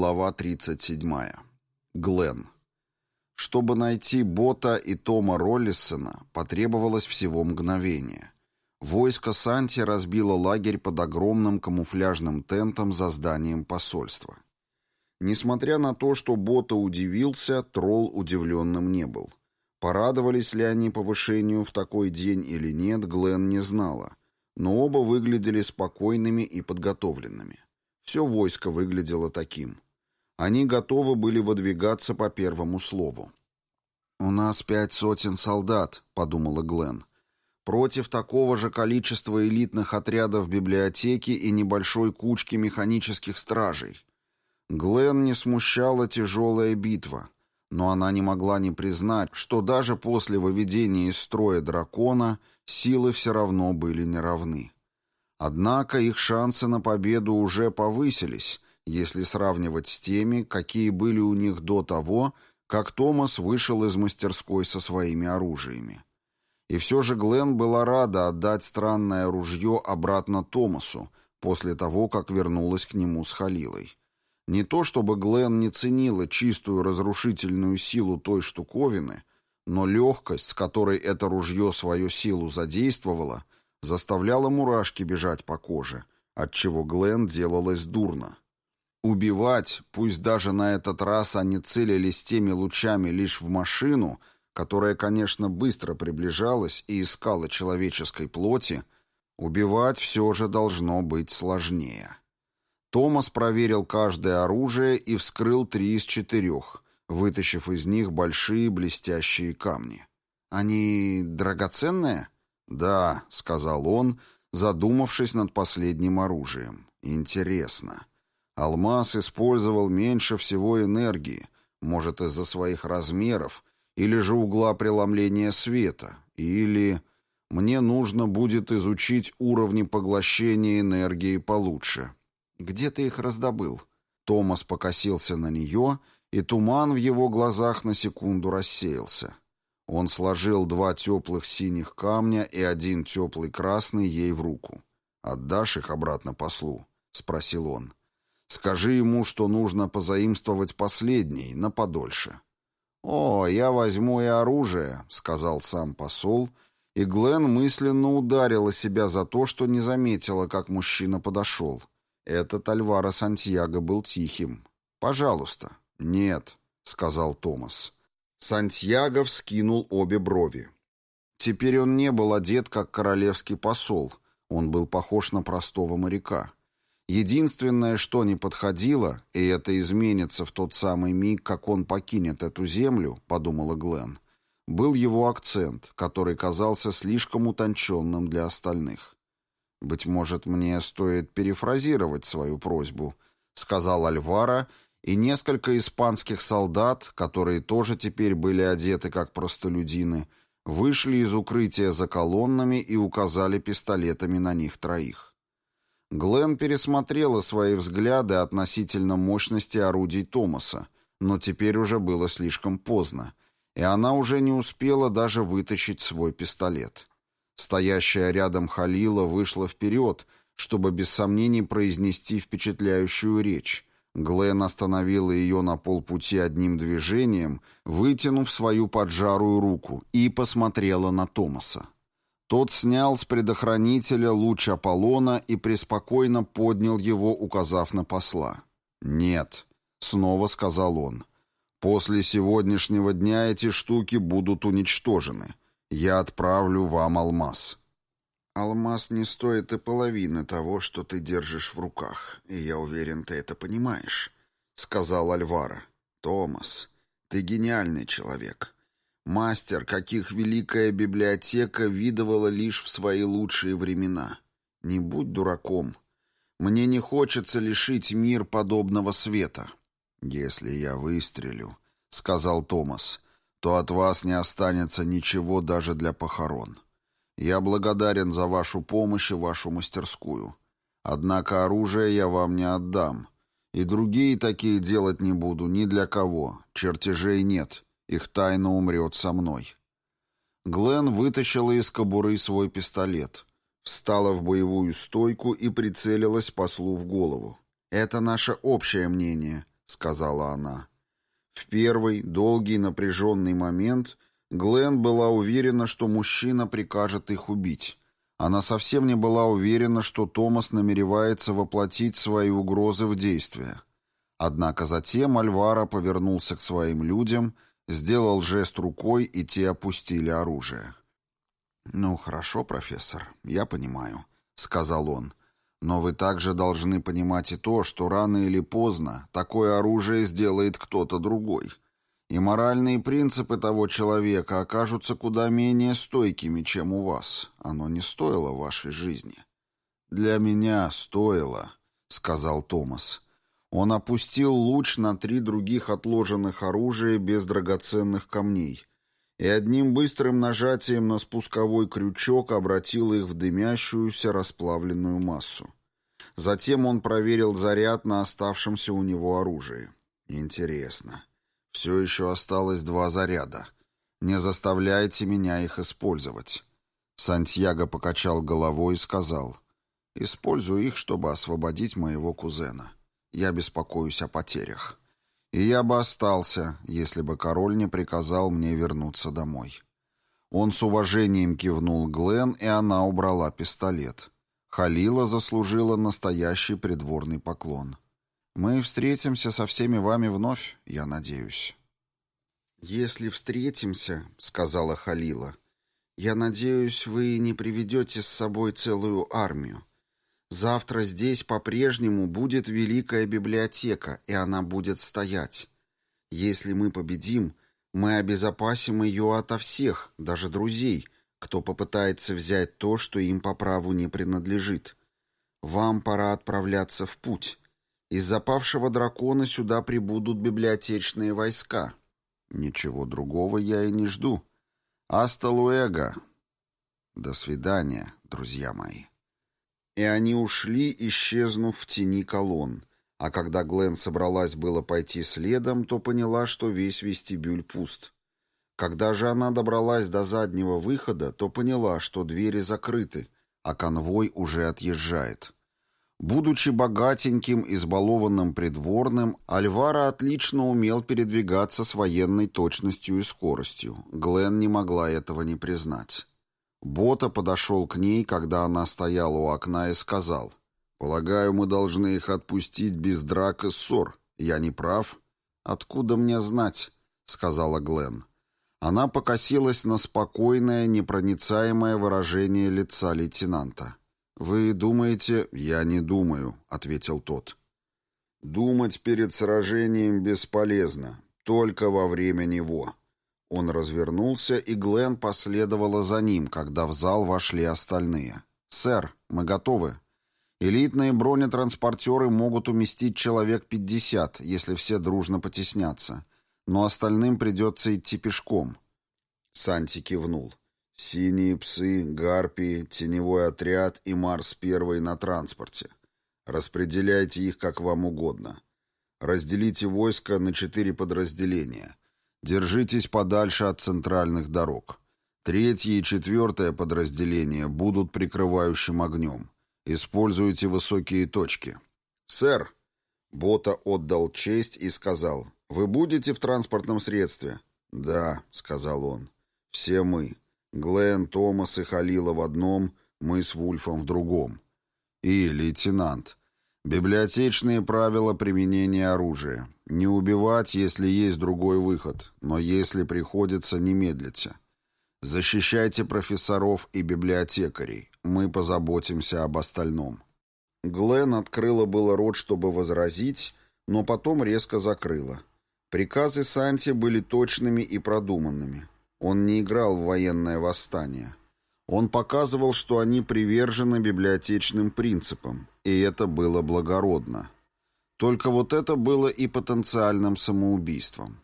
Глава 37. Глен. Чтобы найти Бота и Тома Роллисона, потребовалось всего мгновение. Войско Санти разбило лагерь под огромным камуфляжным тентом за зданием посольства. Несмотря на то, что Бота удивился, тролл удивленным не был. Порадовались ли они повышению в такой день или нет, Глен не знала, но оба выглядели спокойными и подготовленными. Все войско выглядело таким. Они готовы были выдвигаться по первому слову. «У нас пять сотен солдат», — подумала Глен. «Против такого же количества элитных отрядов библиотеки и небольшой кучки механических стражей». Глен не смущала тяжелая битва, но она не могла не признать, что даже после выведения из строя дракона силы все равно были неравны. Однако их шансы на победу уже повысились, если сравнивать с теми, какие были у них до того, как Томас вышел из мастерской со своими оружиями. И все же Глен была рада отдать странное ружье обратно Томасу после того, как вернулась к нему с Халилой. Не то чтобы Глен не ценила чистую разрушительную силу той штуковины, но легкость, с которой это ружье свою силу задействовало – заставляла мурашки бежать по коже, отчего Глен делалось дурно. Убивать, пусть даже на этот раз они целились теми лучами лишь в машину, которая, конечно, быстро приближалась и искала человеческой плоти, убивать все же должно быть сложнее. Томас проверил каждое оружие и вскрыл три из четырех, вытащив из них большие блестящие камни. «Они драгоценные?» «Да», — сказал он, задумавшись над последним оружием. «Интересно. Алмаз использовал меньше всего энергии, может, из-за своих размеров, или же угла преломления света, или... Мне нужно будет изучить уровни поглощения энергии получше. Где ты их раздобыл?» Томас покосился на нее, и туман в его глазах на секунду рассеялся. Он сложил два теплых синих камня и один теплый красный ей в руку. «Отдашь их обратно послу?» — спросил он. «Скажи ему, что нужно позаимствовать последний, на подольше». «О, я возьму и оружие», — сказал сам посол, и Глен мысленно ударила себя за то, что не заметила, как мужчина подошел. Этот Альвара Сантьяго был тихим. «Пожалуйста». «Нет», — сказал Томас. Сантьяго вскинул обе брови. Теперь он не был одет, как королевский посол. Он был похож на простого моряка. Единственное, что не подходило, и это изменится в тот самый миг, как он покинет эту землю, подумала Глен, был его акцент, который казался слишком утонченным для остальных. «Быть может, мне стоит перефразировать свою просьбу», — сказал Альвара, и несколько испанских солдат, которые тоже теперь были одеты как простолюдины, вышли из укрытия за колоннами и указали пистолетами на них троих. Глен пересмотрела свои взгляды относительно мощности орудий Томаса, но теперь уже было слишком поздно, и она уже не успела даже вытащить свой пистолет. Стоящая рядом Халила вышла вперед, чтобы без сомнений произнести впечатляющую речь, Глен остановила ее на полпути одним движением, вытянув свою поджарую руку, и посмотрела на Томаса. Тот снял с предохранителя луч Аполлона и преспокойно поднял его, указав на посла. «Нет», — снова сказал он, — «после сегодняшнего дня эти штуки будут уничтожены. Я отправлю вам алмаз». Алмаз не стоит и половины того, что ты держишь в руках, и я уверен, ты это понимаешь», — сказал Альвара. «Томас, ты гениальный человек. Мастер, каких великая библиотека видывала лишь в свои лучшие времена. Не будь дураком. Мне не хочется лишить мир подобного света». «Если я выстрелю», — сказал Томас, — «то от вас не останется ничего даже для похорон». Я благодарен за вашу помощь и вашу мастерскую. Однако оружие я вам не отдам. И другие такие делать не буду ни для кого. Чертежей нет. Их тайна умрет со мной». Глен вытащила из кобуры свой пистолет, встала в боевую стойку и прицелилась послу в голову. «Это наше общее мнение», — сказала она. В первый, долгий, напряженный момент Глен была уверена, что мужчина прикажет их убить. Она совсем не была уверена, что Томас намеревается воплотить свои угрозы в действие. Однако затем Альвара повернулся к своим людям, сделал жест рукой, и те опустили оружие. «Ну, хорошо, профессор, я понимаю», — сказал он. «Но вы также должны понимать и то, что рано или поздно такое оружие сделает кто-то другой. И моральные принципы того человека окажутся куда менее стойкими, чем у вас. Оно не стоило вашей жизни». «Для меня стоило», — сказал Томас. Он опустил луч на три других отложенных оружия без драгоценных камней и одним быстрым нажатием на спусковой крючок обратил их в дымящуюся расплавленную массу. Затем он проверил заряд на оставшемся у него оружии. Интересно. Все еще осталось два заряда. Не заставляйте меня их использовать. Сантьяго покачал головой и сказал, «Использую их, чтобы освободить моего кузена. Я беспокоюсь о потерях. И я бы остался, если бы король не приказал мне вернуться домой. Он с уважением кивнул Глен, и она убрала пистолет. Халила заслужила настоящий придворный поклон. «Мы встретимся со всеми вами вновь, я надеюсь». «Если встретимся», — сказала Халила, — «я надеюсь, вы не приведете с собой целую армию. Завтра здесь по-прежнему будет Великая Библиотека, и она будет стоять. Если мы победим, мы обезопасим ее ото всех, даже друзей, кто попытается взять то, что им по праву не принадлежит. Вам пора отправляться в путь. Из запавшего дракона сюда прибудут библиотечные войска. Ничего другого я и не жду. Аста луэго. До свидания, друзья мои и они ушли, исчезнув в тени колонн. А когда Глен собралась было пойти следом, то поняла, что весь вестибюль пуст. Когда же она добралась до заднего выхода, то поняла, что двери закрыты, а конвой уже отъезжает. Будучи богатеньким, избалованным придворным, Альвара отлично умел передвигаться с военной точностью и скоростью. Глен не могла этого не признать. Бота подошел к ней, когда она стояла у окна, и сказал, «Полагаю, мы должны их отпустить без драк и ссор. Я не прав?» «Откуда мне знать?» — сказала Глен. Она покосилась на спокойное, непроницаемое выражение лица лейтенанта. «Вы думаете...» «Я не думаю», — ответил тот. «Думать перед сражением бесполезно, только во время него. Он развернулся, и Глен последовала за ним, когда в зал вошли остальные. «Сэр, мы готовы. Элитные бронетранспортеры могут уместить человек 50, если все дружно потеснятся. Но остальным придется идти пешком». Санти кивнул. «Синие псы, гарпии, теневой отряд и Марс первый на транспорте. Распределяйте их как вам угодно. Разделите войско на четыре подразделения». Держитесь подальше от центральных дорог. Третье и четвертое подразделения будут прикрывающим огнем. Используйте высокие точки. «Сэр!» Бота отдал честь и сказал. «Вы будете в транспортном средстве?» «Да», — сказал он. «Все мы. Глен, Томас и Халила в одном, мы с Вульфом в другом. И, лейтенант, Библиотечные правила применения оружия. Не убивать, если есть другой выход, но если приходится, не медлите. Защищайте профессоров и библиотекарей. Мы позаботимся об остальном. Глен открыла было рот, чтобы возразить, но потом резко закрыла. Приказы Санти были точными и продуманными. Он не играл в военное восстание. Он показывал, что они привержены библиотечным принципам, и это было благородно. Только вот это было и потенциальным самоубийством.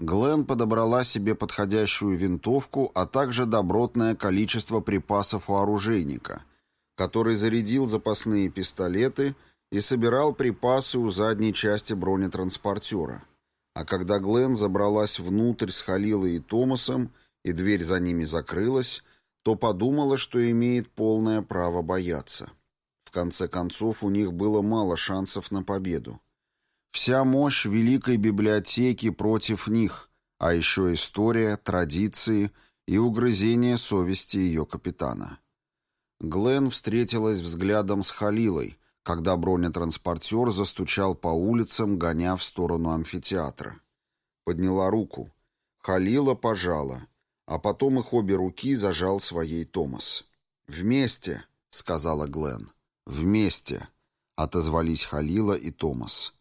Глен подобрала себе подходящую винтовку, а также добротное количество припасов у оружейника, который зарядил запасные пистолеты и собирал припасы у задней части бронетранспортера. А когда Глен забралась внутрь с Халилой и Томасом, и дверь за ними закрылась, то подумала, что имеет полное право бояться. В конце концов, у них было мало шансов на победу. Вся мощь Великой Библиотеки против них, а еще история, традиции и угрызение совести ее капитана. Глен встретилась взглядом с Халилой, когда бронетранспортер застучал по улицам, гоня в сторону амфитеатра. Подняла руку. Халила пожала, а потом их обе руки зажал своей Томас. «Вместе», — сказала Глен. «Вместе», — отозвались Халила и Томас.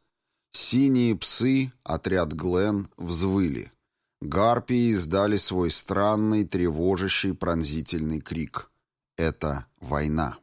Синие псы, отряд Глен, взвыли. Гарпии издали свой странный, тревожащий, пронзительный крик. Это война.